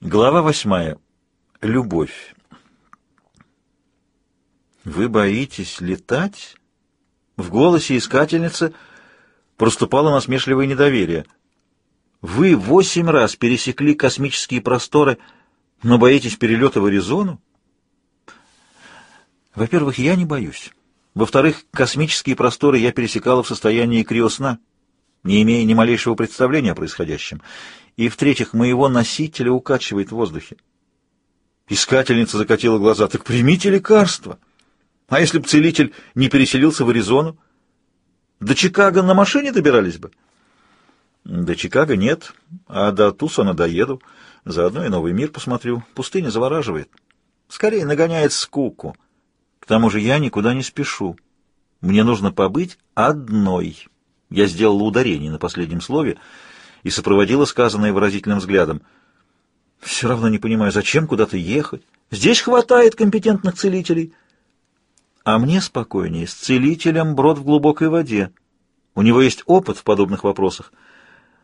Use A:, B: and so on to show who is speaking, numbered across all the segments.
A: Глава восьмая. Любовь. «Вы боитесь летать?» В голосе искательницы проступало насмешливое недоверие. «Вы восемь раз пересекли космические просторы, но боитесь перелета в Аризону?» «Во-первых, я не боюсь. Во-вторых, космические просторы я пересекала в состоянии криосна, не имея ни малейшего представления о происходящем. И, в-третьих, моего носителя укачивает в воздухе. Искательница закатила глаза. Так примите лекарство. А если бы целитель не переселился в Аризону? До Чикаго на машине добирались бы? До Чикаго нет, а до Тусона доеду. Заодно и новый мир посмотрю. Пустыня завораживает. Скорее нагоняет скуку. К тому же я никуда не спешу. Мне нужно побыть одной. Я сделала ударение на последнем слове — и сопроводила сказанное выразительным взглядом. «Все равно не понимаю, зачем куда-то ехать? Здесь хватает компетентных целителей». «А мне спокойнее, с целителем брод в глубокой воде. У него есть опыт в подобных вопросах.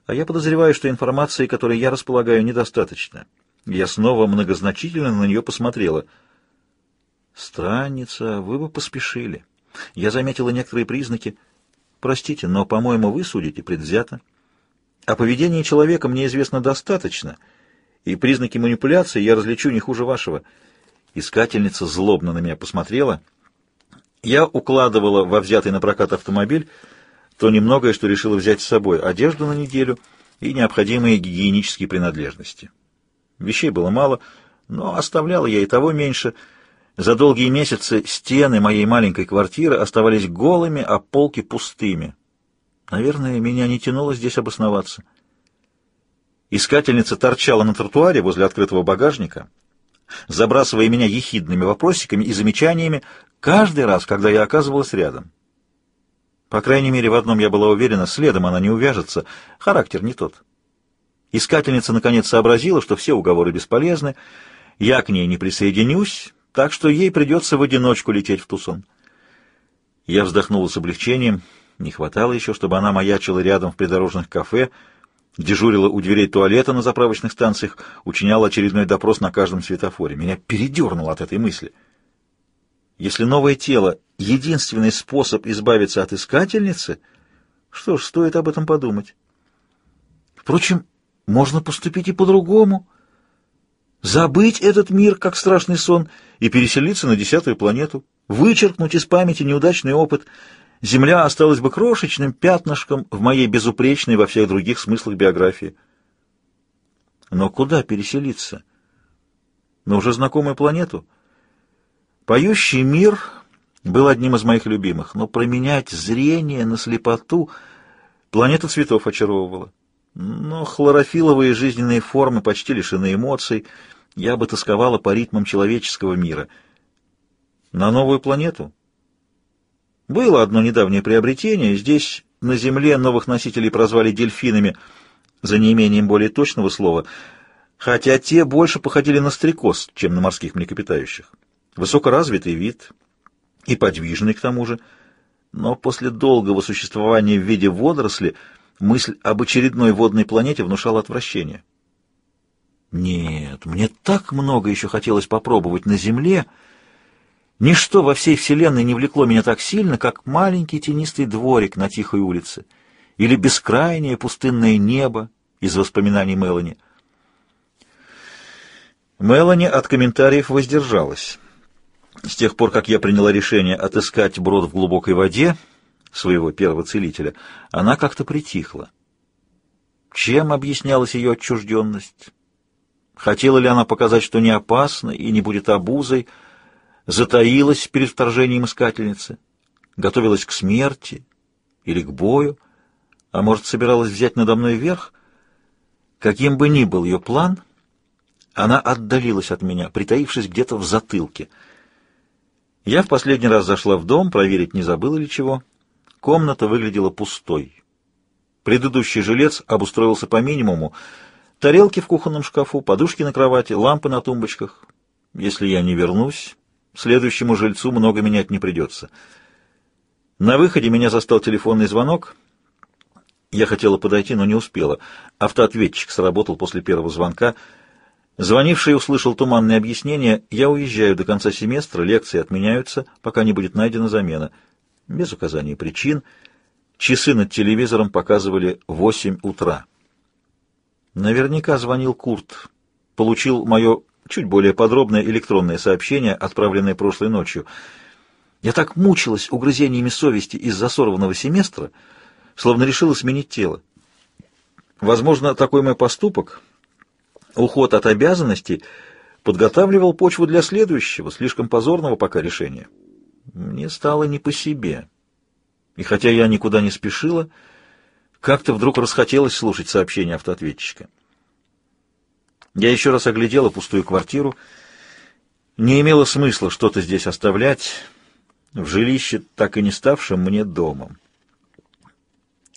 A: А я подозреваю, что информации, которой я располагаю, недостаточно». Я снова многозначительно на нее посмотрела. «Странница, вы бы поспешили. Я заметила некоторые признаки. Простите, но, по-моему, вы судите предвзято». О поведении человека мне известно достаточно, и признаки манипуляции я различу не хуже вашего. Искательница злобно на меня посмотрела. Я укладывала во взятый на прокат автомобиль то немногое, что решила взять с собой, одежду на неделю и необходимые гигиенические принадлежности. Вещей было мало, но оставляла я и того меньше. За долгие месяцы стены моей маленькой квартиры оставались голыми, а полки пустыми. Наверное, меня не тянуло здесь обосноваться. Искательница торчала на тротуаре возле открытого багажника, забрасывая меня ехидными вопросиками и замечаниями каждый раз, когда я оказывалась рядом. По крайней мере, в одном я была уверена, следом она не увяжется, характер не тот. Искательница наконец сообразила, что все уговоры бесполезны, я к ней не присоединюсь, так что ей придется в одиночку лететь в Тусон. Я вздохнула с облегчением — не хватало еще, чтобы она маячила рядом в придорожных кафе, дежурила у дверей туалета на заправочных станциях, учиняла очередной допрос на каждом светофоре. Меня передернуло от этой мысли. Если новое тело — единственный способ избавиться от искательницы, что ж, стоит об этом подумать. Впрочем, можно поступить и по-другому. Забыть этот мир, как страшный сон, и переселиться на десятую планету, вычеркнуть из памяти неудачный опыт — земля осталась бы крошечным пятнышком в моей безупречной во всех других смыслах биографии. Но куда переселиться? На уже знакомую планету? Поющий мир был одним из моих любимых, но променять зрение на слепоту планета цветов очаровывала. Но хлорофиловые жизненные формы почти лишены эмоций, я бы тосковала по ритмам человеческого мира. На новую планету? Было одно недавнее приобретение. Здесь, на Земле, новых носителей прозвали дельфинами, за неимением более точного слова, хотя те больше походили на стрекоз, чем на морских млекопитающих. Высокоразвитый вид и подвижный к тому же, но после долгого существования в виде водоросли мысль об очередной водной планете внушала отвращение. Нет, мне так много еще хотелось попробовать на Земле — Ничто во всей вселенной не влекло меня так сильно, как маленький тенистый дворик на тихой улице или бескрайнее пустынное небо из воспоминаний Мелани. Мелани от комментариев воздержалась. С тех пор, как я приняла решение отыскать брод в глубокой воде, своего первого целителя, она как-то притихла. Чем объяснялась ее отчужденность? Хотела ли она показать, что не опасна и не будет обузой, затаилась перед вторжением искательницы, готовилась к смерти или к бою, а может, собиралась взять надо мной верх? Каким бы ни был ее план, она отдалилась от меня, притаившись где-то в затылке. Я в последний раз зашла в дом, проверить, не забыла ли чего. Комната выглядела пустой. Предыдущий жилец обустроился по минимуму. Тарелки в кухонном шкафу, подушки на кровати, лампы на тумбочках. Если я не вернусь, Следующему жильцу много менять не придется. На выходе меня застал телефонный звонок. Я хотела подойти, но не успела. Автоответчик сработал после первого звонка. Звонивший услышал туманное объяснение «Я уезжаю до конца семестра, лекции отменяются, пока не будет найдена замена». Без указания причин. Часы над телевизором показывали 8 утра. Наверняка звонил Курт. Получил мое чуть более подробное электронное сообщение, отправленное прошлой ночью. Я так мучилась угрызениями совести из-за сорванного семестра, словно решила сменить тело. Возможно, такой мой поступок, уход от обязанностей, подготавливал почву для следующего, слишком позорного пока решения. Мне стало не по себе. И хотя я никуда не спешила, как-то вдруг расхотелось слушать сообщение автоответчика. Я еще раз оглядела пустую квартиру. Не имело смысла что-то здесь оставлять, в жилище, так и не ставшем мне домом.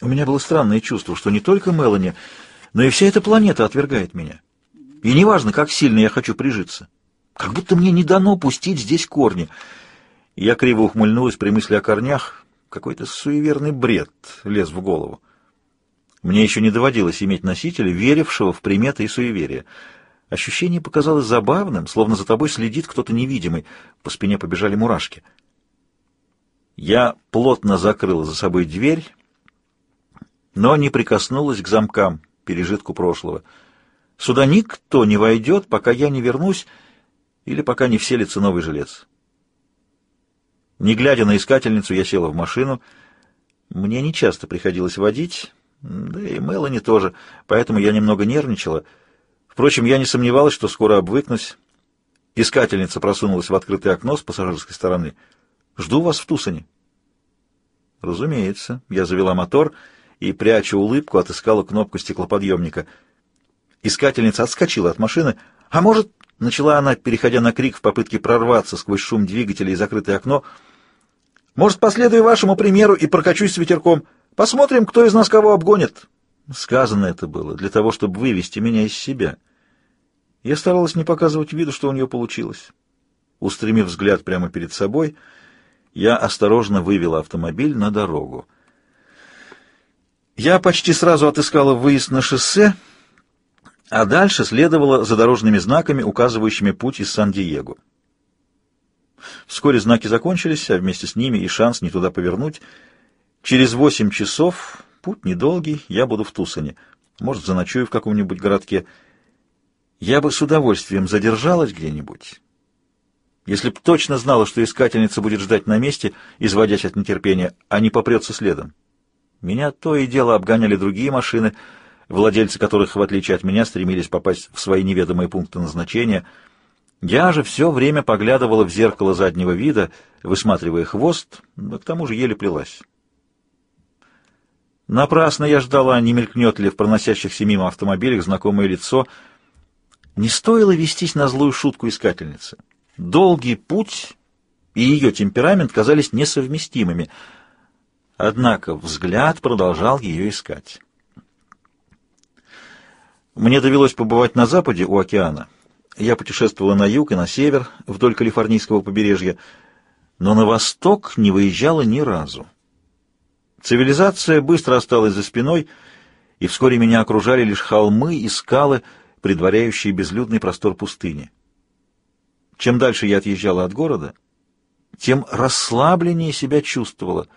A: У меня было странное чувство, что не только Мелани, но и вся эта планета отвергает меня. И неважно, как сильно я хочу прижиться. Как будто мне не дано пустить здесь корни. Я криво ухмыльнулась при мысли о корнях. Какой-то суеверный бред лез в голову. Мне еще не доводилось иметь носителя, верившего в приметы и суеверия. Ощущение показалось забавным, словно за тобой следит кто-то невидимый. По спине побежали мурашки. Я плотно закрыла за собой дверь, но не прикоснулась к замкам, пережитку прошлого. Сюда никто не войдет, пока я не вернусь или пока не вселится новый жилец. Не глядя на искательницу, я села в машину. Мне не часто приходилось водить, да и Мелани тоже, поэтому я немного нервничала. Впрочем, я не сомневалась, что скоро обвыкнусь. Искательница просунулась в открытое окно с пассажирской стороны — Жду вас в Тусане. Разумеется. Я завела мотор и, пряча улыбку, отыскала кнопку стеклоподъемника. Искательница отскочила от машины. А может, начала она, переходя на крик в попытке прорваться сквозь шум двигателя и закрытое окно, может, последую вашему примеру и прокачусь с ветерком. Посмотрим, кто из нас кого обгонит. Сказано это было для того, чтобы вывести меня из себя. Я старалась не показывать виду, что у нее получилось. Устремив взгляд прямо перед собой, я осторожно вывела автомобиль на дорогу. Я почти сразу отыскала выезд на шоссе, а дальше следовала за дорожными знаками, указывающими путь из Сан-Диего. Вскоре знаки закончились, а вместе с ними и шанс не туда повернуть. Через восемь часов, путь недолгий, я буду в Тусане. Может, заночую в каком-нибудь городке. Я бы с удовольствием задержалась где-нибудь если б точно знала, что искательница будет ждать на месте, изводясь от нетерпения, а не попрется следом. Меня то и дело обгоняли другие машины, владельцы которых, в отличие от меня, стремились попасть в свои неведомые пункты назначения. Я же все время поглядывала в зеркало заднего вида, высматривая хвост, да к тому же еле плелась. Напрасно я ждала, не мелькнет ли в проносящихся мимо автомобилях знакомое лицо. Не стоило вестись на злую шутку искательницы. Долгий путь и ее темперамент казались несовместимыми, однако взгляд продолжал ее искать. Мне довелось побывать на западе у океана. Я путешествовала на юг и на север, вдоль калифорнийского побережья, но на восток не выезжала ни разу. Цивилизация быстро осталась за спиной, и вскоре меня окружали лишь холмы и скалы, предваряющие безлюдный простор пустыни. Чем дальше я отъезжала от города, тем расслабленнее себя чувствовала.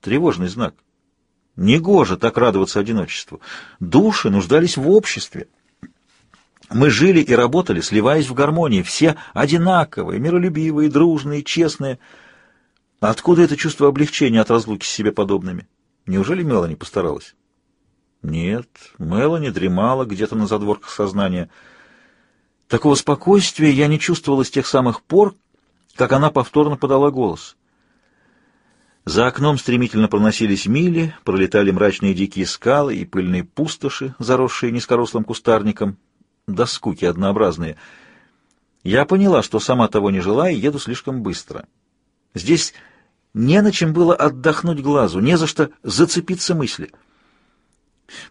A: Тревожный знак. Негоже так радоваться одиночеству. Души нуждались в обществе. Мы жили и работали, сливаясь в гармонии, все одинаковые, миролюбивые, дружные, честные. Откуда это чувство облегчения от разлуки с себе подобными? Неужели Мелани постаралась? Нет, Мелани дремала где-то на задворках сознания — Такого спокойствия я не чувствовала с тех самых пор, как она повторно подала голос. За окном стремительно проносились мили, пролетали мрачные дикие скалы и пыльные пустоши, заросшие низкорослым кустарником, до скуки однообразные. Я поняла, что сама того не желая, еду слишком быстро. Здесь не на чем было отдохнуть глазу, не за что зацепиться мысли —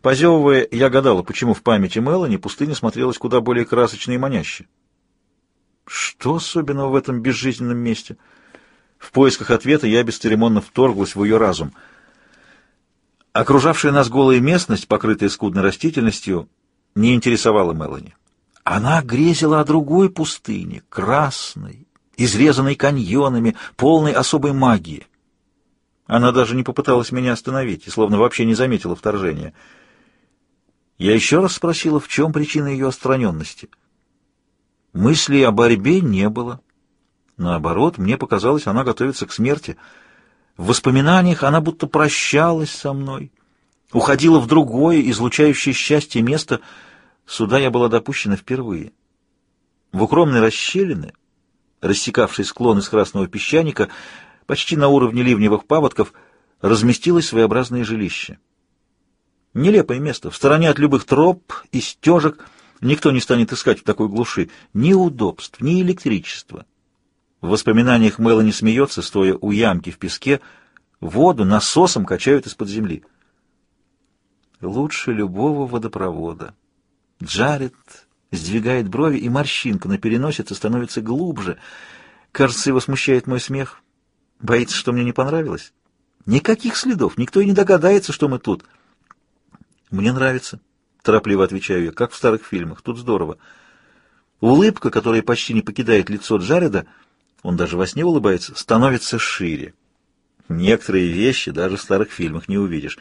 A: Позевывая, я гадала, почему в памяти Мелани пустыня смотрелась куда более красочно и маняще. Что особенного в этом безжизненном месте? В поисках ответа я бесцеремонно вторглась в ее разум. Окружавшая нас голая местность, покрытая скудной растительностью, не интересовала Мелани. Она грезила о другой пустыне, красной, изрезанной каньонами, полной особой магии. Она даже не попыталась меня остановить и словно вообще не заметила вторжения. Я еще раз спросила, в чем причина ее отстраненности. Мыслей о борьбе не было. Наоборот, мне показалось, она готовится к смерти. В воспоминаниях она будто прощалась со мной, уходила в другое, излучающее счастье место. Сюда я была допущена впервые. В укромной расщелины, рассекавшей склон из красного песчаника, почти на уровне ливневых паводков, разместилось своеобразное жилище. Нелепое место, в стороне от любых троп и стежек, никто не станет искать в такой глуши ни удобств, ни электричества. В воспоминаниях Мелани смеется, стоя у ямки в песке, воду насосом качают из-под земли. Лучше любого водопровода. Джаред сдвигает брови, и морщинка на переносице становится глубже. Кажется, его смущает мой смех. Боится, что мне не понравилось? Никаких следов, никто и не догадается, что мы тут. Мне нравится, торопливо отвечаю я, как в старых фильмах, тут здорово. Улыбка, которая почти не покидает лицо Джареда, он даже во сне улыбается, становится шире. Некоторые вещи даже в старых фильмах не увидишь.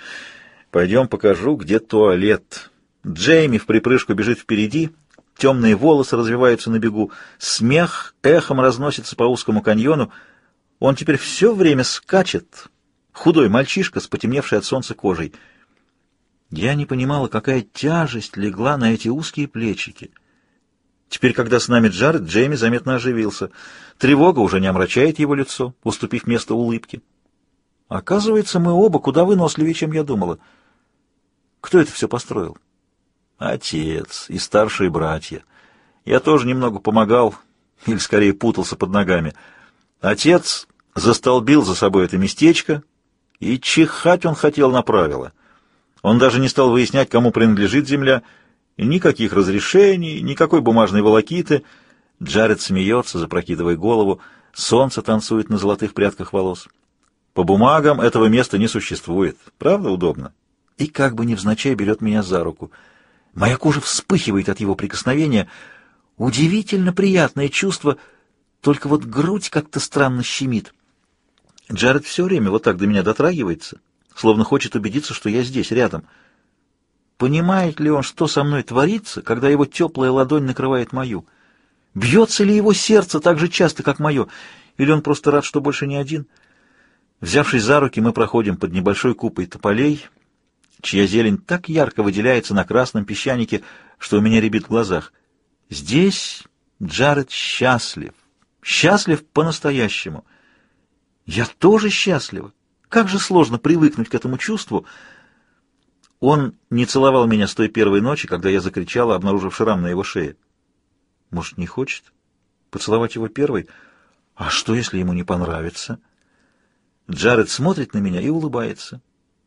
A: Пойдем покажу, где туалет. Джейми в припрыжку бежит впереди, темные волосы развиваются на бегу, смех эхом разносится по узкому каньону, он теперь все время скачет. Худой мальчишка с потемневшей от солнца кожей. Я не понимала, какая тяжесть легла на эти узкие плечики. Теперь, когда с нами Джаред, Джейми заметно оживился. Тревога уже не омрачает его лицо, уступив место улыбке. Оказывается, мы оба куда выносливее, чем я думала. Кто это все построил? Отец и старшие братья. Я тоже немного помогал, или скорее путался под ногами. Отец застолбил за собой это местечко, и чихать он хотел на правила. Он даже не стал выяснять, кому принадлежит земля, никаких разрешений, никакой бумажной волокиты. Джаред смеется, запрокидывая голову, солнце танцует на золотых прядках волос. По бумагам этого места не существует. Правда удобно? И как бы невзначай берет меня за руку. Моя кожа вспыхивает от его прикосновения. Удивительно приятное чувство — только вот грудь как-то странно щемит. Джаред все время вот так до меня дотрагивается, словно хочет убедиться, что я здесь, рядом. Понимает ли он, что со мной творится, когда его теплая ладонь накрывает мою? Бьется ли его сердце так же часто, как мое? Или он просто рад, что больше не один? Взявшись за руки, мы проходим под небольшой купой тополей, чья зелень так ярко выделяется на красном песчанике, что у меня рябит в глазах. Здесь Джаред счастлив. Счастлив по-настоящему. Я тоже счастлива. Как же сложно привыкнуть к этому чувству. Он не целовал меня с той первой ночи, когда я закричала, обнаружив шрам на его шее. Может, не хочет? Поцеловать его первой? А что, если ему не понравится? Джаред смотрит на меня и улыбается.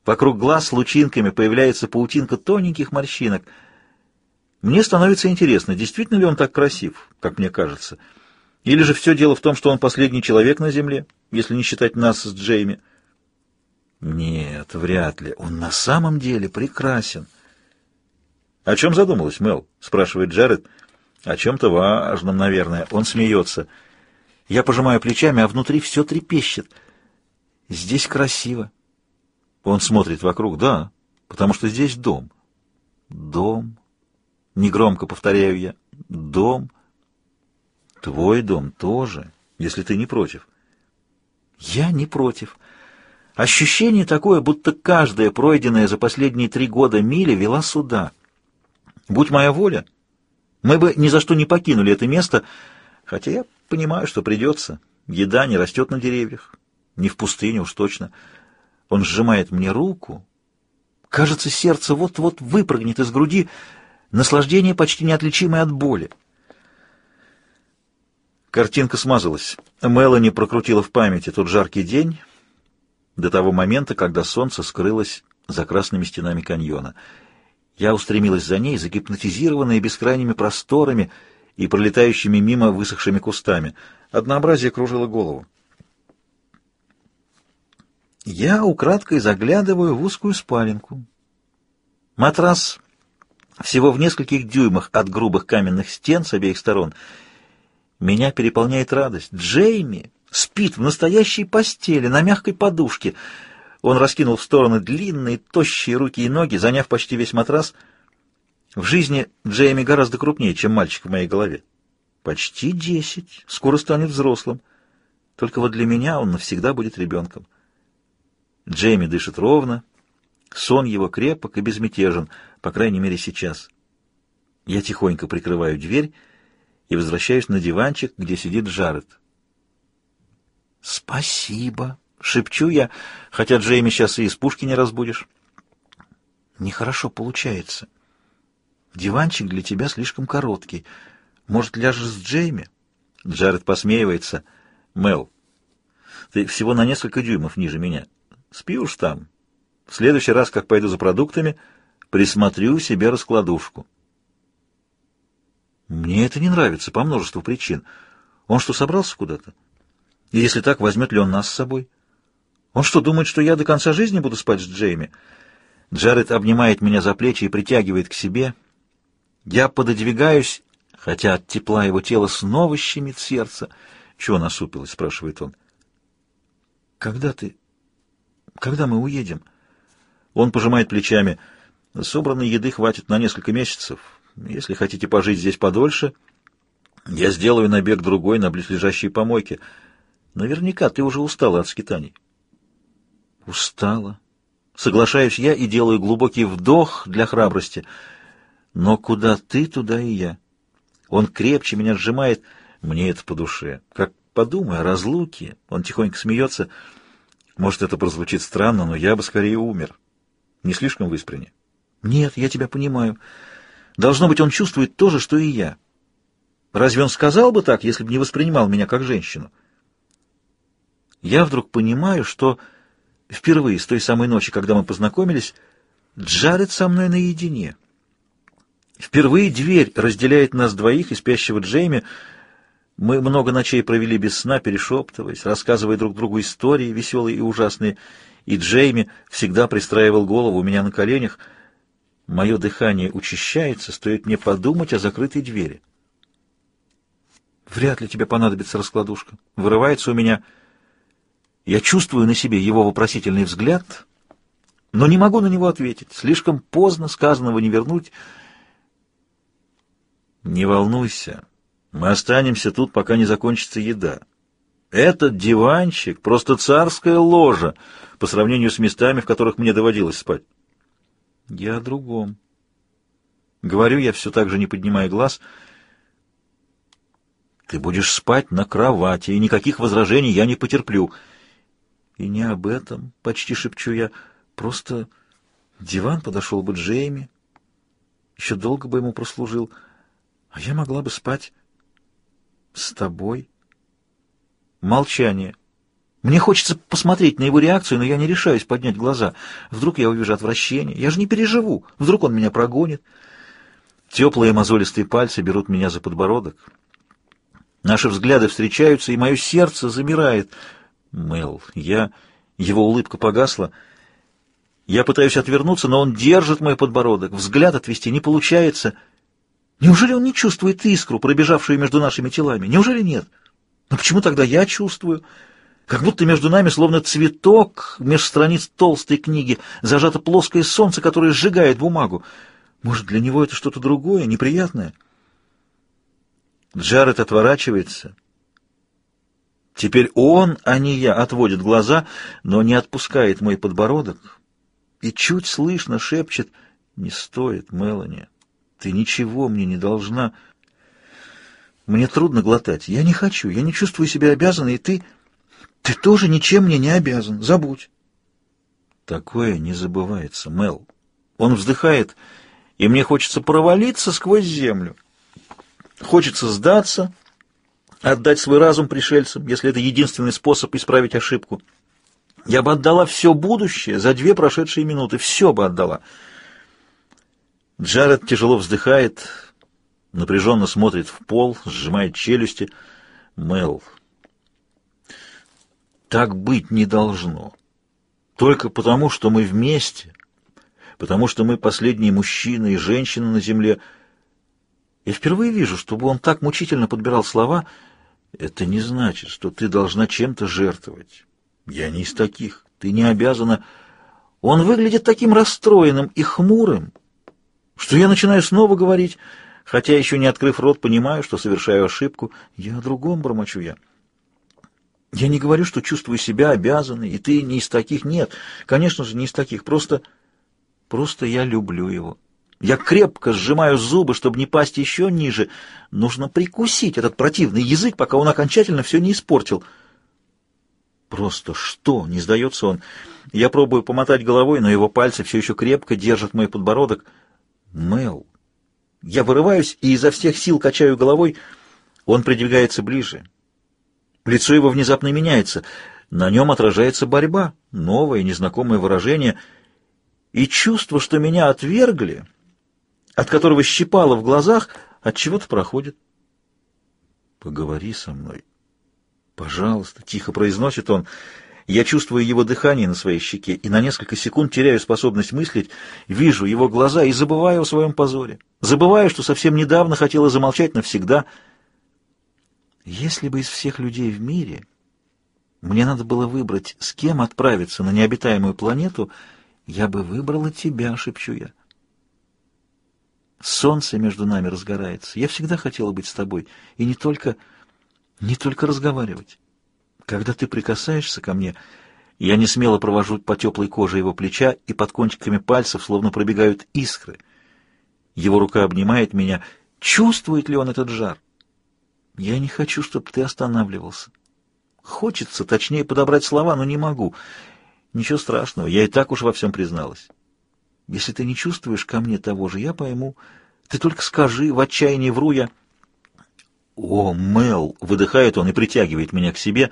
A: Вокруг глаз лучинками появляется паутинка тоненьких морщинок. Мне становится интересно, действительно ли он так красив, как мне кажется. Или же все дело в том, что он последний человек на Земле, если не считать нас с Джейми? Нет, вряд ли. Он на самом деле прекрасен. «О чем задумалась, Мел?» — спрашивает Джаред. «О чем-то важном, наверное». Он смеется. Я пожимаю плечами, а внутри все трепещет. Здесь красиво. Он смотрит вокруг. Да, потому что здесь дом. Дом. Негромко повторяю я. Дом. Твой дом тоже, если ты не против. Я не против. Ощущение такое, будто каждая пройденная за последние три года миля вела сюда. Будь моя воля, мы бы ни за что не покинули это место, хотя я понимаю, что придется. Еда не растет на деревьях, не в пустыне уж точно. Он сжимает мне руку. Кажется, сердце вот-вот выпрыгнет из груди, наслаждение почти неотличимое от боли. Картинка смазалась. Мелани прокрутила в памяти тот жаркий день до того момента, когда солнце скрылось за красными стенами каньона. Я устремилась за ней, загипнотизированная бескрайними просторами и пролетающими мимо высохшими кустами. Однообразие кружило голову. Я украдкой заглядываю в узкую спаленку. Матрас всего в нескольких дюймах от грубых каменных стен с обеих сторон. Меня переполняет радость. Джейми спит в настоящей постели, на мягкой подушке. Он раскинул в стороны длинные, тощие руки и ноги, заняв почти весь матрас. В жизни Джейми гораздо крупнее, чем мальчик в моей голове. Почти десять. Скоро станет взрослым. Только вот для меня он навсегда будет ребенком. Джейми дышит ровно. Сон его крепок и безмятежен, по крайней мере сейчас. Я тихонько прикрываю дверь и возвращаюсь на диванчик, где сидит Джаред. «Спасибо», — шепчу я, хотя Джейми сейчас и из пушки не разбудишь. «Нехорошо получается. Диванчик для тебя слишком короткий. Может, ляжешь с Джейми?» Джаред посмеивается. «Мел, ты всего на несколько дюймов ниже меня. Спи уж там. В следующий раз, как пойду за продуктами, присмотрю себе раскладушку». «Мне это не нравится по множеству причин. Он что, собрался куда-то?» И если так, возьмет ли он нас с собой? Он что, думает, что я до конца жизни буду спать с Джейми? Джаред обнимает меня за плечи и притягивает к себе. Я пододвигаюсь, хотя от тепла его тела снова щемит сердце. «Чего насупилось?» — спрашивает он. «Когда ты... Когда мы уедем?» Он пожимает плечами. «Собранной еды хватит на несколько месяцев. Если хотите пожить здесь подольше, я сделаю набег другой на близлежащие помойки». Наверняка ты уже устала от скитаний. Устала. Соглашаюсь я и делаю глубокий вдох для храбрости. Но куда ты, туда и я. Он крепче меня сжимает. Мне это по душе. Как подумай о разлуке. Он тихонько смеется. Может, это прозвучит странно, но я бы скорее умер. Не слишком в Нет, я тебя понимаю. Должно быть, он чувствует то же, что и я. Разве он сказал бы так, если бы не воспринимал меня как женщину? я вдруг понимаю, что впервые с той самой ночи, когда мы познакомились, Джаред со мной наедине. Впервые дверь разделяет нас двоих и спящего Джейми. Мы много ночей провели без сна, перешептываясь, рассказывая друг другу истории, веселые и ужасные, и Джейми всегда пристраивал голову у меня на коленях. Мое дыхание учащается, стоит мне подумать о закрытой двери. «Вряд ли тебе понадобится раскладушка». Вырывается у меня... Я чувствую на себе его вопросительный взгляд, но не могу на него ответить. Слишком поздно, сказанного не вернуть. Не волнуйся, мы останемся тут, пока не закончится еда. Этот диванчик — просто царская ложа по сравнению с местами, в которых мне доводилось спать. Я о другом. Говорю я, все так же не поднимая глаз. Ты будешь спать на кровати, и никаких возражений я не потерплю — и не об этом, почти шепчу я, просто диван подошел бы Джейми, еще долго бы ему прослужил, а я могла бы спать с тобой. Молчание. Мне хочется посмотреть на его реакцию, но я не решаюсь поднять глаза. Вдруг я увижу отвращение. Я же не переживу. Вдруг он меня прогонит. Теплые мозолистые пальцы берут меня за подбородок. Наши взгляды встречаются, и мое сердце замирает — Мэл, я... Его улыбка погасла. Я пытаюсь отвернуться, но он держит мой подбородок. Взгляд отвести не получается. Неужели он не чувствует искру, пробежавшую между нашими телами? Неужели нет? Но почему тогда я чувствую? Как будто между нами, словно цветок, меж страниц толстой книги, зажато плоское солнце, которое сжигает бумагу. Может, для него это что-то другое, неприятное? Джаред отворачивается Теперь он, а не я, отводит глаза, но не отпускает мой подбородок и чуть слышно шепчет «Не стоит, Мелани, ты ничего мне не должна». Мне трудно глотать. Я не хочу, я не чувствую себя обязанной, и ты... Ты тоже ничем мне не обязан. Забудь. Такое не забывается, Мел. Он вздыхает, и мне хочется провалиться сквозь землю. Хочется сдаться отдать свой разум пришельцам, если это единственный способ исправить ошибку. Я бы отдала все будущее за две прошедшие минуты, все бы отдала. Джаред тяжело вздыхает, напряженно смотрит в пол, сжимает челюсти. Мел, так быть не должно. Только потому, что мы вместе, потому что мы последние мужчины и женщины на земле. Я впервые вижу, чтобы он так мучительно подбирал слова. Это не значит, что ты должна чем-то жертвовать. Я не из таких. Ты не обязана... Он выглядит таким расстроенным и хмурым, что я начинаю снова говорить, хотя еще не открыв рот, понимаю, что совершаю ошибку. Я о другом бормочу я. Я не говорю, что чувствую себя обязанной, и ты не из таких. Нет, конечно же, не из таких. Просто, просто я люблю его. Я крепко сжимаю зубы, чтобы не пасть еще ниже. Нужно прикусить этот противный язык, пока он окончательно все не испортил. Просто что? Не сдается он. Я пробую помотать головой, но его пальцы все еще крепко держат мой подбородок. Мэл. Я вырываюсь и изо всех сил качаю головой. Он придвигается ближе. Лицо его внезапно меняется. На нем отражается борьба, новое, незнакомое выражение. И чувство, что меня отвергли, от которого щипало в глазах, от чего-то проходит. «Поговори со мной. Пожалуйста», — тихо произносит он. Я чувствую его дыхание на своей щеке и на несколько секунд теряю способность мыслить, вижу его глаза и забываю о своем позоре. Забываю, что совсем недавно хотела замолчать навсегда — если бы из всех людей в мире мне надо было выбрать, с кем отправиться на необитаемую планету, я бы выбрала тебя, шепчу я. Солнце между нами разгорается. Я всегда хотела быть с тобой, и не только, не только разговаривать. Когда ты прикасаешься ко мне, я не смело провожу по теплой коже его плеча, и под кончиками пальцев словно пробегают искры. Его рука обнимает меня. Чувствует ли он этот жар? Я не хочу, чтобы ты останавливался. Хочется, точнее, подобрать слова, но не могу. Ничего страшного, я и так уж во всем призналась. Если ты не чувствуешь ко мне того же, я пойму. Ты только скажи, в отчаянии вру я. О, Мел! Выдыхает он и притягивает меня к себе.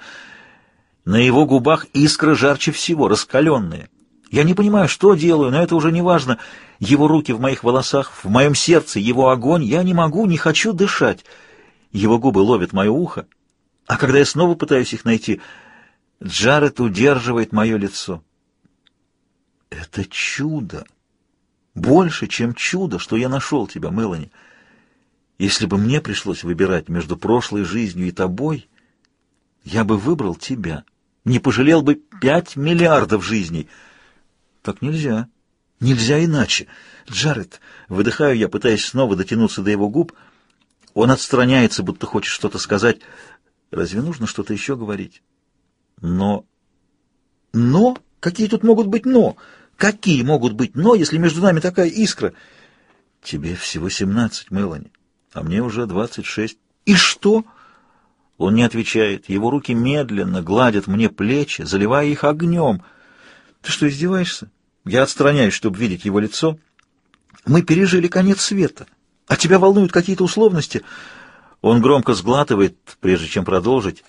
A: На его губах искры жарче всего, раскаленные. Я не понимаю, что делаю, но это уже не важно. Его руки в моих волосах, в моем сердце, его огонь. Я не могу, не хочу дышать. Его губы ловят мое ухо, а когда я снова пытаюсь их найти, Джаред удерживает мое лицо. Это чудо! Больше, чем чудо, что я нашел тебя, Мелани. Если бы мне пришлось выбирать между прошлой жизнью и тобой, я бы выбрал тебя. Не пожалел бы пять миллиардов жизней. Так нельзя. Нельзя иначе. Джаред, выдыхаю я, пытаясь снова дотянуться до его губ — он отстраняется, будто хочет что-то сказать. Разве нужно что-то еще говорить? Но... Но? Какие тут могут быть «но»? Какие могут быть «но», если между нами такая искра? Тебе всего семнадцать, Мелани, а мне уже двадцать шесть. И что? Он не отвечает. Его руки медленно гладят мне плечи, заливая их огнем. Ты что, издеваешься? Я отстраняюсь, чтобы видеть его лицо. Мы пережили конец света. А тебя волнуют какие-то условности? Он громко сглатывает, прежде чем продолжить.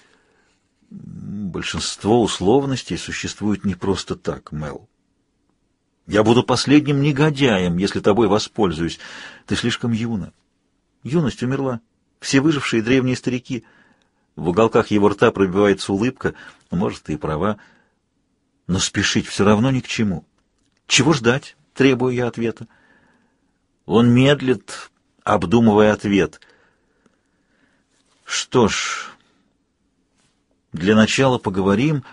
A: Большинство условностей существует не просто так, Мел. Я буду последним негодяем, если тобой воспользуюсь. Ты слишком юна. Юность умерла. Все выжившие древние старики. В уголках его рта пробивается улыбка. Может, ты и права. Но спешить все равно ни к чему. Чего ждать? Требую я ответа. Он медлит, обдумывая ответ. Что ж, для начала поговорим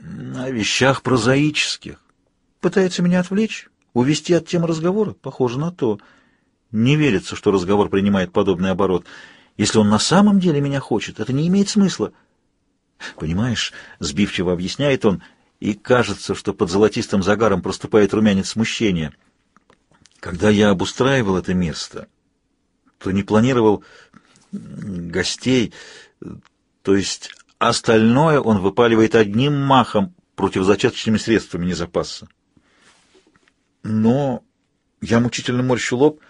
A: о вещах прозаических. Пытается меня отвлечь, увести от темы разговора? Похоже на то. Не верится, что разговор принимает подобный оборот. Если он на самом деле меня хочет, это не имеет смысла. Понимаешь, сбивчиво объясняет он, и кажется, что под золотистым загаром проступает румянец смущения. Когда я обустраивал это место, то не планировал гостей, то есть остальное он выпаливает одним махом противозачаточными средствами не запаса. Но я мучительно морщу лоб,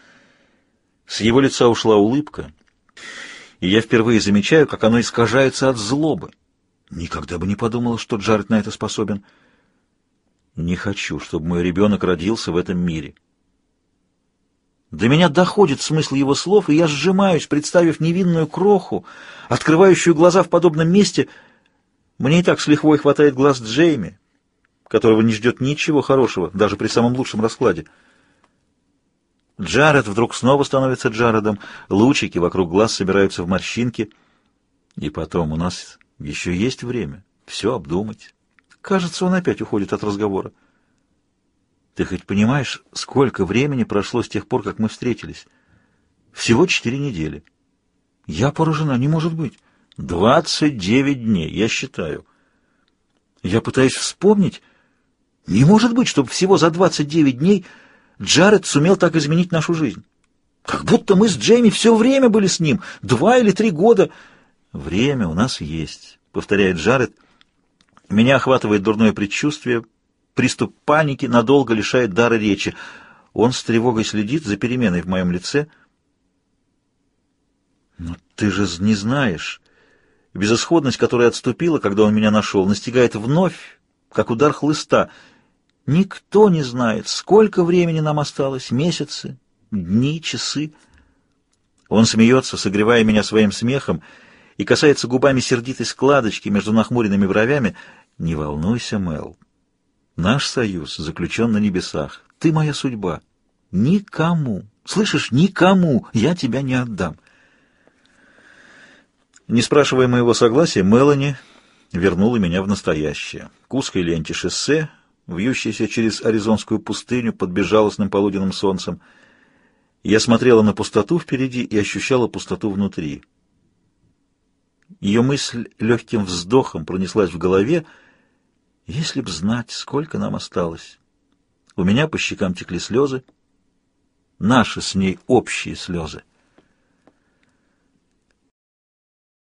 A: с его лица ушла улыбка, и я впервые замечаю, как оно искажается от злобы. Никогда бы не подумала, что Джаред на это способен. Не хочу, чтобы мой ребенок родился в этом мире. До меня доходит смысл его слов, и я сжимаюсь, представив невинную кроху, открывающую глаза в подобном месте. Мне и так с лихвой хватает глаз Джейми. которого не ждет ничего хорошего, даже при самом лучшем раскладе. Джаред вдруг снова становится Джаредом, лучики вокруг глаз собираются в морщинки. И потом у нас еще есть время все обдумать. Кажется, он опять уходит от разговора. Ты хоть понимаешь, сколько времени прошло с тех пор, как мы встретились? Всего четыре недели. Я поражена, не может быть. Двадцать девять дней, я считаю. Я пытаюсь вспомнить. Не может быть, чтобы всего за двадцать девять дней Джаред сумел так изменить нашу жизнь. Как будто мы с Джейми все время были с ним, два или три года. Время у нас есть, повторяет Джаред. Меня охватывает дурное предчувствие, приступ паники надолго лишает дара речи. Он с тревогой следит за переменой в моем лице. Но ты же не знаешь. Безысходность, которая отступила, когда он меня нашел, настигает вновь, как удар хлыста — Никто не знает, сколько времени нам осталось, месяцы, дни, часы. Он смеется, согревая меня своим смехом, и касается губами сердитой складочки между нахмуренными бровями. «Не волнуйся, Мел. Наш союз заключен на небесах. Ты моя судьба. Никому, слышишь, никому я тебя не отдам». Не спрашивая моего согласия, Мелани вернула меня в настоящее. К узкой ленте шоссе — вьющийся через аризонскую пустыню под безжалостным полуденным солнцем. Я смотрела на пустоту впереди и ощущала пустоту внутри. Ее мысль легким вздохом пронеслась в голове, если б знать, сколько нам осталось. У меня по щекам текли слезы, наши с ней общие слезы.